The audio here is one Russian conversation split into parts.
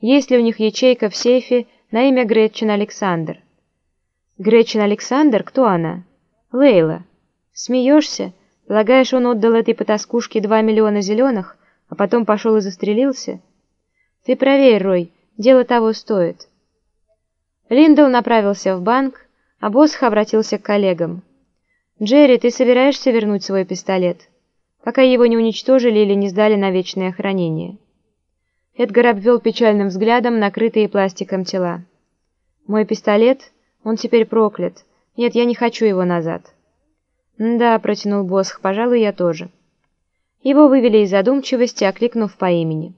есть ли у них ячейка в сейфе на имя Гретчен Александр. Гретчен Александр? Кто она? Лейла. Смеешься? Полагаешь, он отдал этой потаскушке два миллиона зеленых, а потом пошел и застрелился? Ты проверь, Рой, дело того стоит. Линдл направился в банк, а Босх обратился к коллегам. «Джерри, ты собираешься вернуть свой пистолет, пока его не уничтожили или не сдали на вечное хранение?» Эдгар обвел печальным взглядом накрытые пластиком тела. «Мой пистолет? Он теперь проклят. Нет, я не хочу его назад». «Да», — протянул Босх, — «пожалуй, я тоже». Его вывели из задумчивости, окликнув по имени.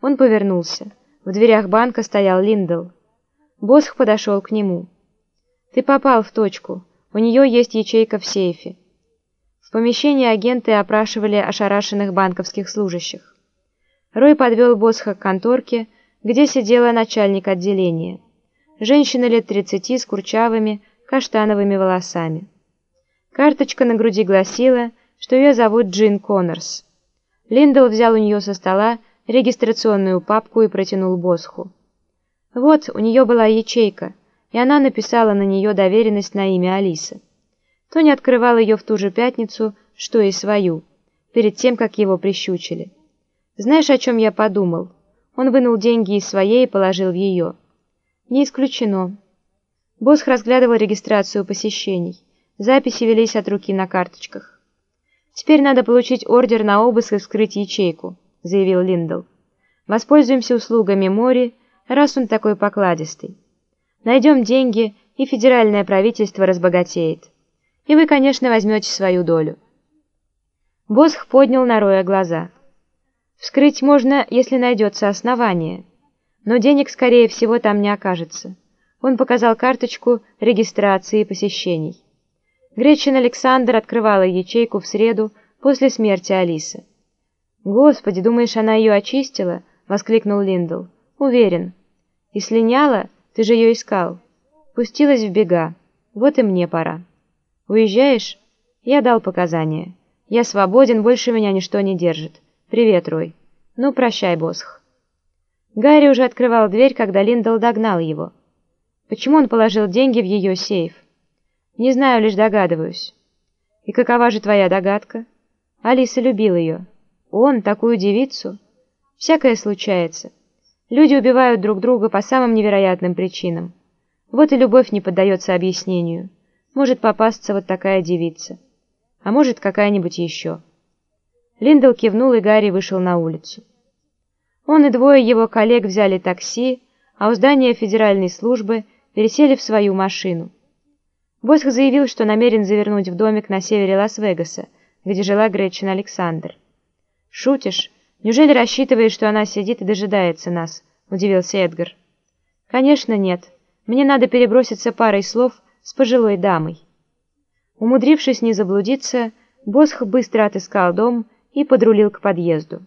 Он повернулся. В дверях банка стоял Линдл. Босх подошел к нему. «Ты попал в точку. У нее есть ячейка в сейфе». В помещении агенты опрашивали ошарашенных банковских служащих. Рой подвел Босха к конторке, где сидела начальник отделения. Женщина лет тридцати с курчавыми, каштановыми волосами. Карточка на груди гласила, что ее зовут Джин Коннорс. Линдл взял у нее со стола регистрационную папку и протянул Босху. Вот, у нее была ячейка, и она написала на нее доверенность на имя Алисы. Тони открывал ее в ту же пятницу, что и свою, перед тем, как его прищучили. Знаешь, о чем я подумал? Он вынул деньги из своей и положил в ее. Не исключено. Босх разглядывал регистрацию посещений. Записи велись от руки на карточках. «Теперь надо получить ордер на обыск и вскрыть ячейку», — заявил Линдл. «Воспользуемся услугами Мори, раз он такой покладистый. Найдем деньги, и федеральное правительство разбогатеет. И вы, конечно, возьмете свою долю». Босх поднял на Роя глаза. Вскрыть можно, если найдется основание. Но денег, скорее всего, там не окажется. Он показал карточку регистрации посещений. Гречин Александр открывала ячейку в среду после смерти Алисы. «Господи, думаешь, она ее очистила?» — воскликнул Линдл. «Уверен. И слиняла? Ты же ее искал. Пустилась в бега. Вот и мне пора. Уезжаешь?» Я дал показания. Я свободен, больше меня ничто не держит. «Привет, Рой. Ну, прощай, Босх». Гарри уже открывал дверь, когда Линдл догнал его. Почему он положил деньги в ее сейф? Не знаю, лишь догадываюсь. И какова же твоя догадка? Алиса любил ее. Он, такую девицу? Всякое случается. Люди убивают друг друга по самым невероятным причинам. Вот и любовь не поддается объяснению. Может попасться вот такая девица. А может, какая-нибудь еще. Линдл кивнул, и Гарри вышел на улицу. Он и двое его коллег взяли такси, а у здания федеральной службы пересели в свою машину. Босх заявил, что намерен завернуть в домик на севере Лас-Вегаса, где жила Гретчен Александр. «Шутишь? Неужели рассчитываешь, что она сидит и дожидается нас?» – удивился Эдгар. «Конечно нет. Мне надо переброситься парой слов с пожилой дамой». Умудрившись не заблудиться, Босх быстро отыскал дом и подрулил к подъезду.